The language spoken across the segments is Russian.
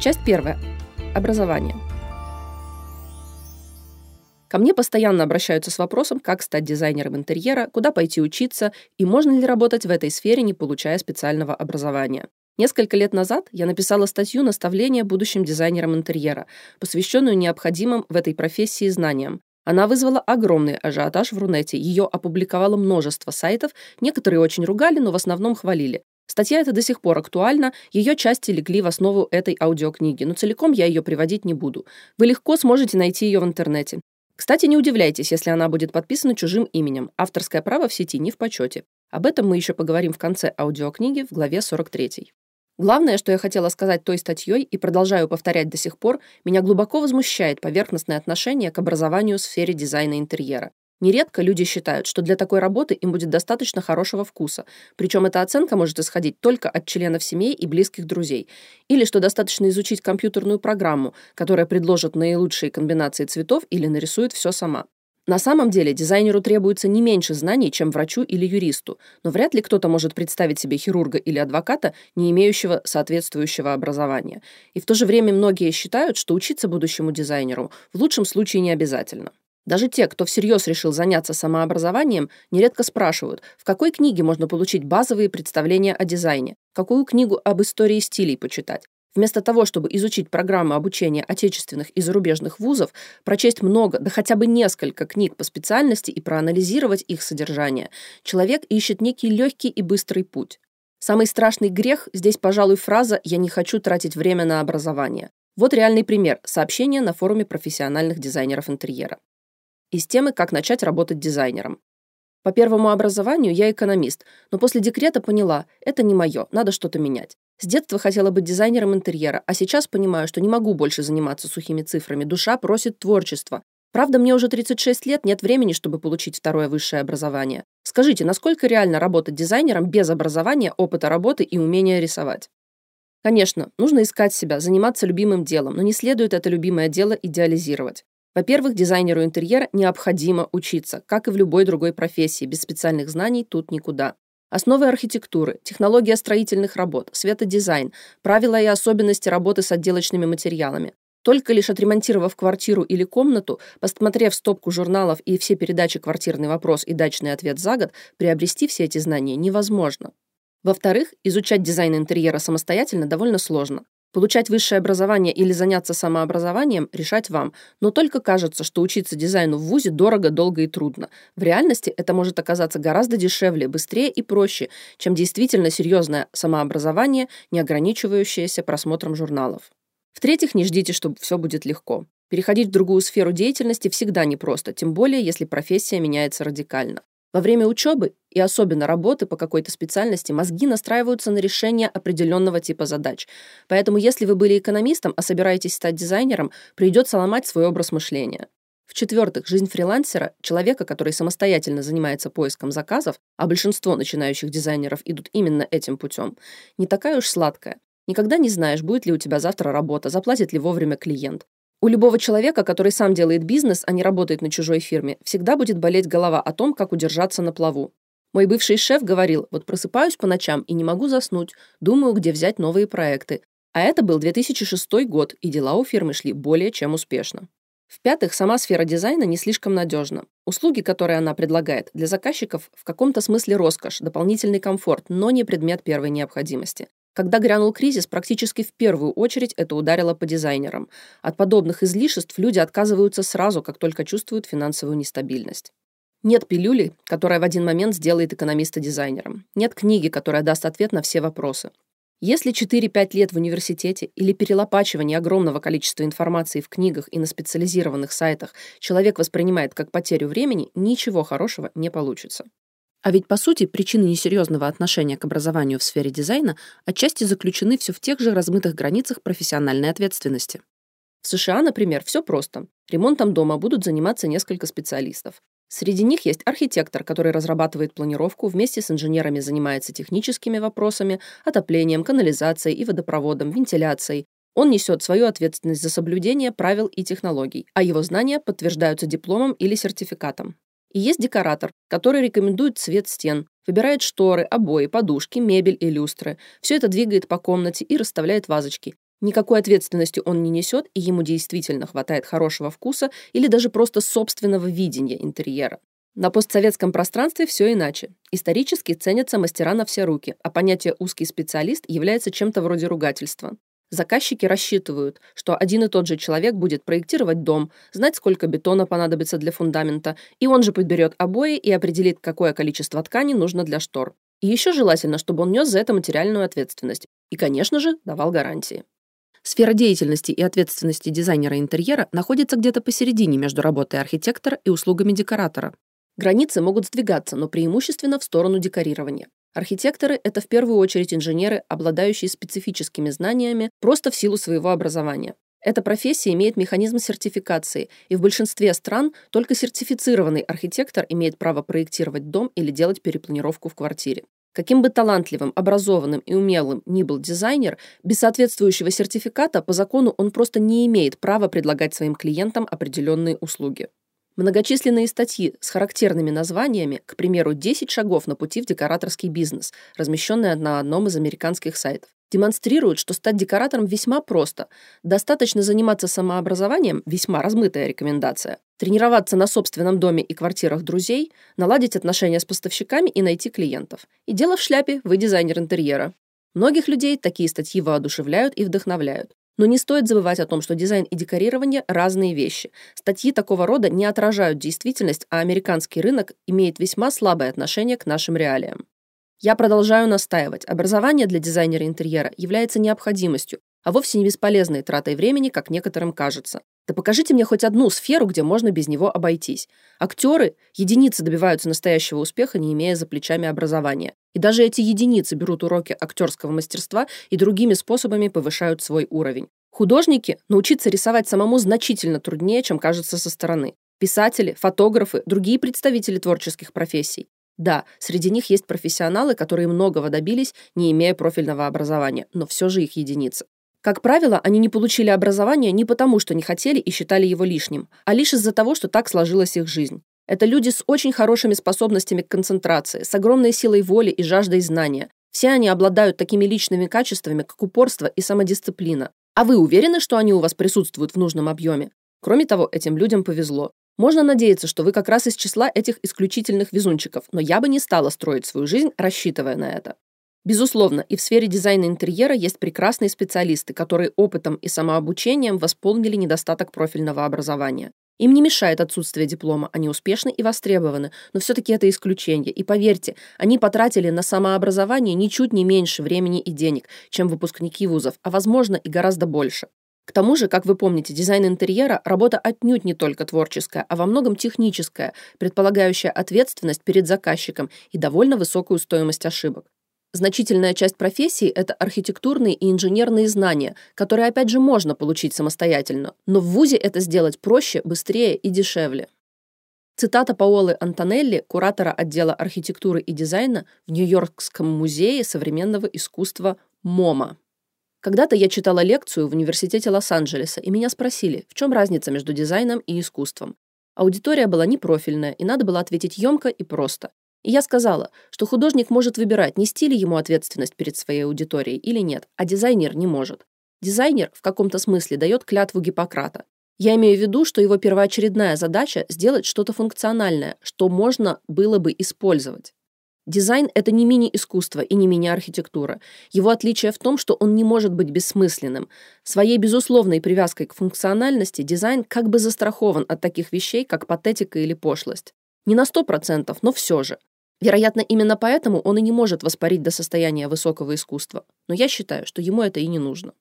Часть первая. Образование. Ко мне постоянно обращаются с вопросом, как стать дизайнером интерьера, куда пойти учиться и можно ли работать в этой сфере, не получая специального образования. Несколько лет назад я написала статью «Наставление будущим дизайнерам интерьера», посвященную необходимым в этой профессии знаниям. Она вызвала огромный ажиотаж в Рунете, ее опубликовало множество сайтов, некоторые очень ругали, но в основном хвалили. Статья эта до сих пор актуальна, ее части легли в основу этой аудиокниги, но целиком я ее приводить не буду. Вы легко сможете найти ее в интернете. Кстати, не удивляйтесь, если она будет подписана чужим именем. Авторское право в сети не в почете. Об этом мы еще поговорим в конце аудиокниги в главе 43. Главное, что я хотела сказать той статьей и продолжаю повторять до сих пор, меня глубоко возмущает поверхностное отношение к образованию в сфере дизайна интерьера. Нередко люди считают, что для такой работы им будет достаточно хорошего вкуса, причем эта оценка может исходить только от членов семей и близких друзей, или что достаточно изучить компьютерную программу, которая предложит наилучшие комбинации цветов или нарисует все сама. На самом деле дизайнеру требуется не меньше знаний, чем врачу или юристу, но вряд ли кто-то может представить себе хирурга или адвоката, не имеющего соответствующего образования. И в то же время многие считают, что учиться будущему дизайнеру в лучшем случае не обязательно. Даже те, кто всерьез решил заняться самообразованием, нередко спрашивают, в какой книге можно получить базовые представления о дизайне, какую книгу об истории стилей почитать. Вместо того, чтобы изучить программы обучения отечественных и зарубежных вузов, прочесть много, да хотя бы несколько книг по специальности и проанализировать их содержание, человек ищет некий легкий и быстрый путь. Самый страшный грех здесь, пожалуй, фраза «я не хочу тратить время на образование». Вот реальный пример сообщения на форуме профессиональных дизайнеров интерьера из темы «Как начать работать дизайнером». По первому образованию я экономист, но после декрета поняла, это не мое, надо что-то менять. С детства хотела быть дизайнером интерьера, а сейчас понимаю, что не могу больше заниматься сухими цифрами. Душа просит творчества. Правда, мне уже 36 лет, нет времени, чтобы получить второе высшее образование. Скажите, насколько реально работать дизайнером без образования, опыта работы и умения рисовать? Конечно, нужно искать себя, заниматься любимым делом, но не следует это любимое дело идеализировать. Во-первых, дизайнеру интерьера необходимо учиться, как и в любой другой профессии, без специальных знаний тут никуда. Основы архитектуры, технология строительных работ, светодизайн, правила и особенности работы с отделочными материалами. Только лишь отремонтировав квартиру или комнату, посмотрев стопку журналов и все передачи «Квартирный вопрос» и «Дачный ответ за год», приобрести все эти знания невозможно. Во-вторых, изучать дизайн интерьера самостоятельно довольно сложно. Получать высшее образование или заняться самообразованием – решать вам. Но только кажется, что учиться дизайну в ВУЗе дорого, долго и трудно. В реальности это может оказаться гораздо дешевле, быстрее и проще, чем действительно серьезное самообразование, не ограничивающееся просмотром журналов. В-третьих, не ждите, что все будет легко. Переходить в другую сферу деятельности всегда непросто, тем более, если профессия меняется радикально. Во время учебы и особенно работы по какой-то специальности мозги настраиваются на решение определенного типа задач. Поэтому если вы были экономистом, а собираетесь стать дизайнером, придется ломать свой образ мышления. В-четвертых, жизнь фрилансера, человека, который самостоятельно занимается поиском заказов, а большинство начинающих дизайнеров идут именно этим путем, не такая уж сладкая. Никогда не знаешь, будет ли у тебя завтра работа, заплатит ли вовремя клиент. У любого человека, который сам делает бизнес, а не работает на чужой фирме, всегда будет болеть голова о том, как удержаться на плаву. Мой бывший шеф говорил, вот просыпаюсь по ночам и не могу заснуть, думаю, где взять новые проекты. А это был 2006 год, и дела у фирмы шли более чем успешно. В-пятых, сама сфера дизайна не слишком надежна. Услуги, которые она предлагает, для заказчиков в каком-то смысле роскошь, дополнительный комфорт, но не предмет первой необходимости. Когда грянул кризис, практически в первую очередь это ударило по дизайнерам. От подобных излишеств люди отказываются сразу, как только чувствуют финансовую нестабильность. Нет пилюли, которая в один момент сделает экономиста дизайнером. Нет книги, которая даст ответ на все вопросы. Если 4-5 лет в университете или перелопачивание огромного количества информации в книгах и на специализированных сайтах человек воспринимает как потерю времени, ничего хорошего не получится. А ведь, по сути, причины несерьезного отношения к образованию в сфере дизайна отчасти заключены все в тех же размытых границах профессиональной ответственности. В США, например, все просто. Ремонтом дома будут заниматься несколько специалистов. Среди них есть архитектор, который разрабатывает планировку, вместе с инженерами занимается техническими вопросами, отоплением, канализацией и водопроводом, вентиляцией. Он несет свою ответственность за соблюдение правил и технологий, а его знания подтверждаются дипломом или сертификатом. И есть декоратор, который рекомендует цвет стен, выбирает шторы, обои, подушки, мебель и люстры. Все это двигает по комнате и расставляет вазочки. Никакой ответственности он не несет, и ему действительно хватает хорошего вкуса или даже просто собственного видения интерьера. На постсоветском пространстве все иначе. Исторически ценятся мастера на все руки, а понятие «узкий специалист» является чем-то вроде ругательства. Заказчики рассчитывают, что один и тот же человек будет проектировать дом, знать, сколько бетона понадобится для фундамента, и он же подберет обои и определит, какое количество ткани нужно для штор. И еще желательно, чтобы он нес за это материальную ответственность. И, конечно же, давал гарантии. Сфера деятельности и ответственности дизайнера интерьера находится где-то посередине между работой архитектора и услугами декоратора. Границы могут сдвигаться, но преимущественно в сторону декорирования. Архитекторы – это в первую очередь инженеры, обладающие специфическими знаниями просто в силу своего образования. Эта профессия имеет механизм сертификации, и в большинстве стран только сертифицированный архитектор имеет право проектировать дом или делать перепланировку в квартире. Каким бы талантливым, образованным и умелым ни был дизайнер, без соответствующего сертификата по закону он просто не имеет права предлагать своим клиентам определенные услуги. Многочисленные статьи с характерными названиями, к примеру, «10 шагов на пути в декораторский бизнес», размещенные на одном из американских сайтов, демонстрируют, что стать декоратором весьма просто. Достаточно заниматься самообразованием – весьма размытая рекомендация. Тренироваться на собственном доме и квартирах друзей, наладить отношения с поставщиками и найти клиентов. И дело в шляпе, вы дизайнер интерьера. Многих людей такие статьи воодушевляют и вдохновляют. Но не стоит забывать о том, что дизайн и декорирование – разные вещи. Статьи такого рода не отражают действительность, а американский рынок имеет весьма слабое отношение к нашим реалиям. Я продолжаю настаивать. Образование для дизайнера интерьера является необходимостью, а вовсе не бесполезной тратой времени, как некоторым кажется. Да покажите мне хоть одну сферу, где можно без него обойтись. Актеры, единицы добиваются настоящего успеха, не имея за плечами образования. И даже эти единицы берут уроки актерского мастерства и другими способами повышают свой уровень. Художники научиться рисовать самому значительно труднее, чем кажется со стороны. Писатели, фотографы, другие представители творческих профессий. Да, среди них есть профессионалы, которые многого добились, не имея профильного образования, но все же их единицы. Как правило, они не получили образование не потому, что не хотели и считали его лишним, а лишь из-за того, что так сложилась их жизнь. Это люди с очень хорошими способностями к концентрации, с огромной силой воли и жаждой знания. Все они обладают такими личными качествами, как упорство и самодисциплина. А вы уверены, что они у вас присутствуют в нужном объеме? Кроме того, этим людям повезло. Можно надеяться, что вы как раз из числа этих исключительных везунчиков, но я бы не стала строить свою жизнь, рассчитывая на это. Безусловно, и в сфере дизайна интерьера есть прекрасные специалисты, которые опытом и самообучением восполнили недостаток профильного образования. Им не мешает отсутствие диплома, они успешны и востребованы, но все-таки это исключение. И поверьте, они потратили на самообразование ничуть не меньше времени и денег, чем выпускники вузов, а возможно и гораздо больше. К тому же, как вы помните, дизайн интерьера – работа отнюдь не только творческая, а во многом техническая, предполагающая ответственность перед заказчиком и довольно высокую стоимость ошибок. Значительная часть профессии – это архитектурные и инженерные знания, которые, опять же, можно получить самостоятельно, но в ВУЗе это сделать проще, быстрее и дешевле. Цитата Паолы Антонелли, куратора отдела архитектуры и дизайна в Нью-Йоркском музее современного искусства MoMA. Когда-то я читала лекцию в университете Лос-Анджелеса, и меня спросили, в чем разница между дизайном и искусством. Аудитория была непрофильная, и надо было ответить емко и просто. И я сказала, что художник может выбирать, нести ли ему ответственность перед своей аудиторией или нет, а дизайнер не может. Дизайнер в каком-то смысле дает клятву Гиппократа. Я имею в виду, что его первоочередная задача – сделать что-то функциональное, что можно было бы использовать. Дизайн – это не мини-искусство и не мини-архитектура. Его отличие в том, что он не может быть бессмысленным. Своей безусловной привязкой к функциональности дизайн как бы застрахован от таких вещей, как патетика или пошлость. Не на 100%, но все же. Вероятно, именно поэтому он и не может воспарить до состояния высокого искусства. Но я считаю, что ему это и не нужно.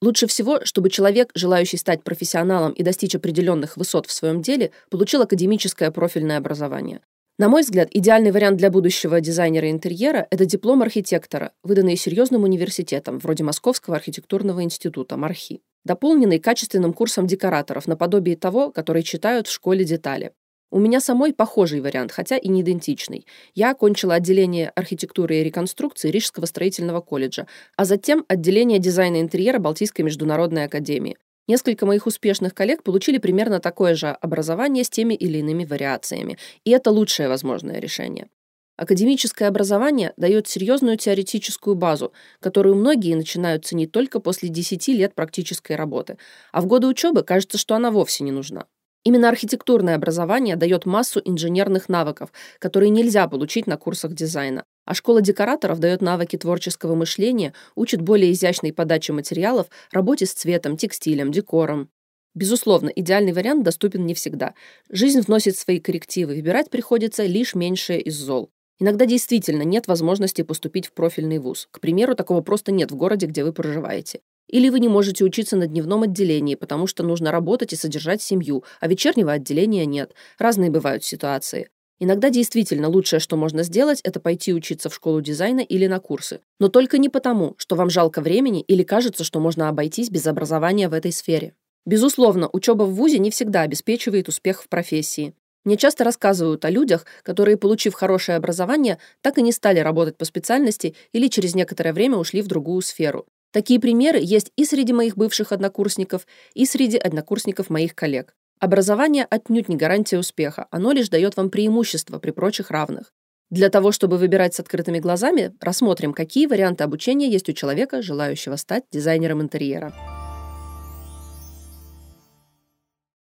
Лучше всего, чтобы человек, желающий стать профессионалом и достичь определенных высот в своем деле, получил академическое профильное образование. На мой взгляд, идеальный вариант для будущего дизайнера интерьера – это диплом архитектора, выданный серьезным университетом, вроде Московского архитектурного института, МАРХИ, дополненный качественным курсом декораторов наподобие того, который читают в школе детали. У меня самой похожий вариант, хотя и не идентичный. Я окончила отделение архитектуры и реконструкции Рижского строительного колледжа, а затем отделение дизайна интерьера Балтийской международной академии. Несколько моих успешных коллег получили примерно такое же образование с теми или иными вариациями, и это лучшее возможное решение. Академическое образование дает серьезную теоретическую базу, которую многие начинают ценить только после 10 лет практической работы, а в годы учебы кажется, что она вовсе не нужна. Именно архитектурное образование дает массу инженерных навыков, которые нельзя получить на курсах дизайна. А школа декораторов дает навыки творческого мышления, учит более изящной подаче материалов, работе с цветом, текстилем, декором. Безусловно, идеальный вариант доступен не всегда. Жизнь вносит свои коррективы, выбирать приходится лишь меньшее из зол. Иногда действительно нет возможности поступить в профильный вуз. К примеру, такого просто нет в городе, где вы проживаете. Или вы не можете учиться на дневном отделении, потому что нужно работать и содержать семью, а вечернего отделения нет. Разные бывают ситуации. Иногда действительно лучшее, что можно сделать, это пойти учиться в школу дизайна или на курсы. Но только не потому, что вам жалко времени или кажется, что можно обойтись без образования в этой сфере. Безусловно, учеба в ВУЗе не всегда обеспечивает успех в профессии. Мне часто рассказывают о людях, которые, получив хорошее образование, так и не стали работать по специальности или через некоторое время ушли в другую сферу. Такие примеры есть и среди моих бывших однокурсников, и среди однокурсников моих коллег. Образование отнюдь не гарантия успеха, оно лишь дает вам преимущество при прочих равных. Для того, чтобы выбирать с открытыми глазами, рассмотрим, какие варианты обучения есть у человека, желающего стать дизайнером интерьера.